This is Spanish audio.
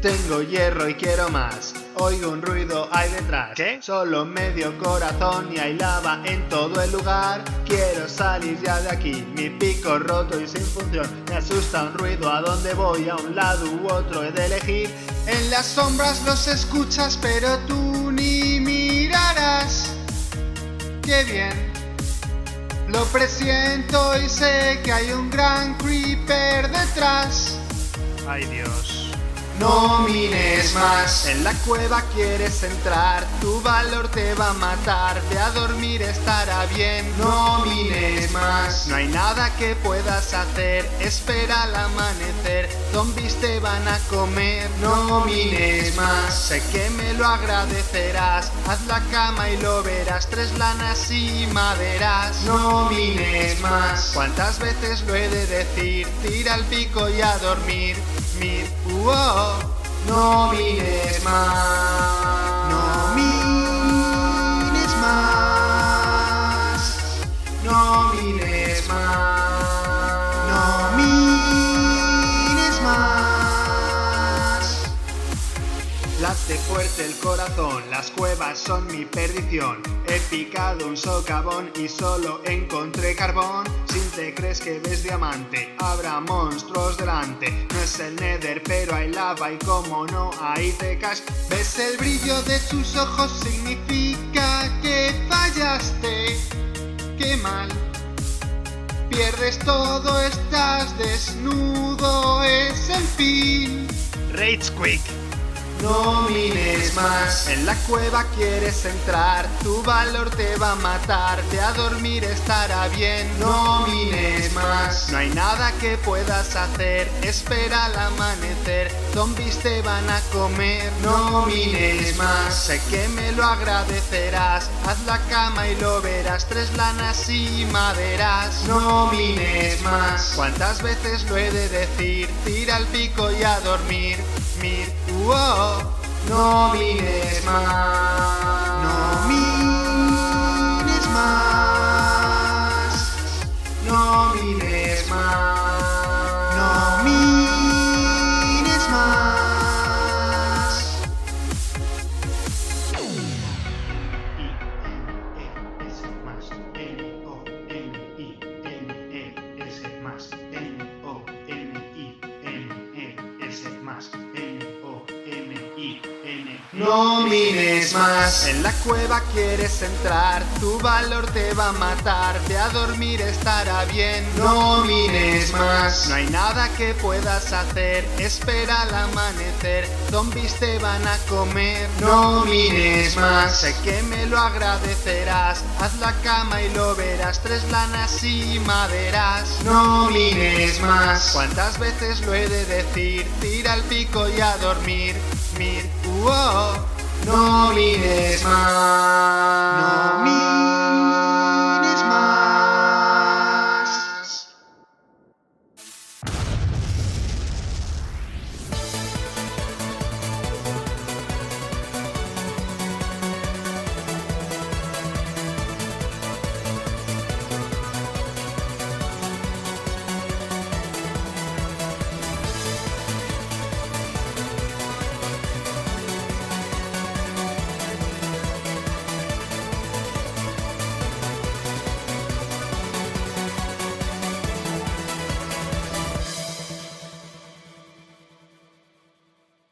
Tengo hierro y quiero más. Oigo un ruido ahí detrás. ¿Qué? Solo medio corazón y hay lava en todo el lugar. Quiero salir ya de aquí. Mi pico roto y sin función. Me asusta un ruido a donde voy. A un lado u otro he de elegir. En las sombras los escuchas, pero tú ni mirarás. Qué bien. Lo presiento y sé que hay un gran creeper detrás. Ay Dios. No mires más. En la cueva quieres entrar, tu valor te va a matar, ve a dormir estará bien, No mires más. No hay nada que puedas hacer, espera al amanecer, zombies te van a comer, No mires más. Sé que me lo agradecerás, haz la cama y lo verás, tres lanas y maderas. No mires más. ¿Cuántas veces lo he de decir? Tira el pico y a dormir, mir, uo. No mires más. Fuerte el corazón, las cuevas son mi perdición. He picado un socavón y solo encontré carbón. Si te crees que ves diamante, habrá monstruos delante. No es el nether, pero hay lava y como no, ahí te caes. ¿Ves el brillo de sus ojos? Significa que fallaste. Qué mal. Pierdes todo, estás desnudo, es el fin. Rage Quick. No mires más. En la cueva quieres entrar, tu valor te va a matar, ve a dormir estará bien. No mires más. No hay nada que puedas hacer, espera al amanecer, zombies te van a comer. No mires más. Sé que me lo agradecerás, haz la cama y lo verás, tres lanas y maderas. No mires más. ¿Cuántas veces lo he de decir? Tira el pico y a dormir, mir, uo. No mires más. No mires No mires más. En la cueva quieres entrar, tu valor te va a matar, ve a dormir estará bien. No mires más. No hay nada que puedas hacer, espera al amanecer, zombies te van a comer. No mires más. Sé que me lo agradecerás, haz la cama y lo verás, tres lanas y maderas. No mires más. ¿Cuántas veces lo he de decir? Tira el pico y a dormir, mir. No mires más.